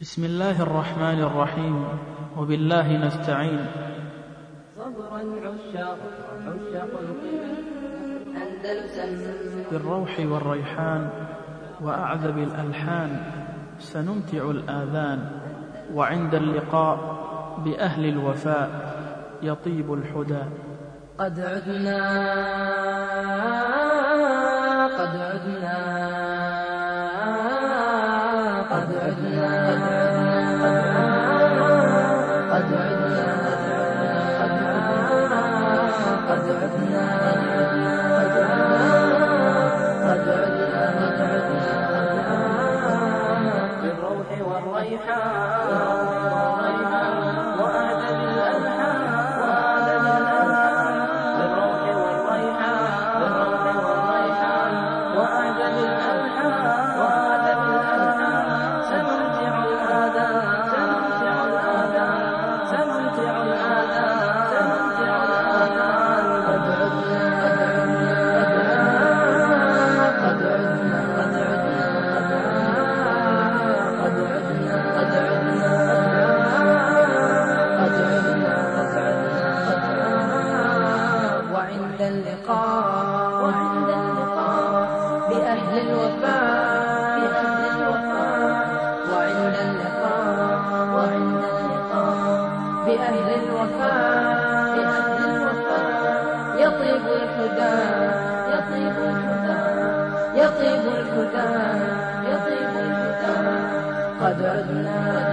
بسم الله الرحمن الرحيم وبالله نستعين. صبرا عشاق عشاق أندلسا. بالروح والريحان وأعذب الألحان سنمتع الآذان. وعند اللقاء بأهل الوفاء يطيب الحدى قد عدنا بالروح والريحان. اللقاء وعند اللقاء بأهل الوفاء بأهل الوفاء وعند اللقاء وعند اللقاء بأهل الوفاء بأهل الوفاء يطيب يطيب يطيب الحدى يطيب الحدى قد عدنا